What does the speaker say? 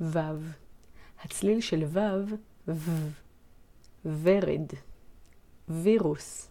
ו'. הצליל של ו', ו. ורד. וירוס.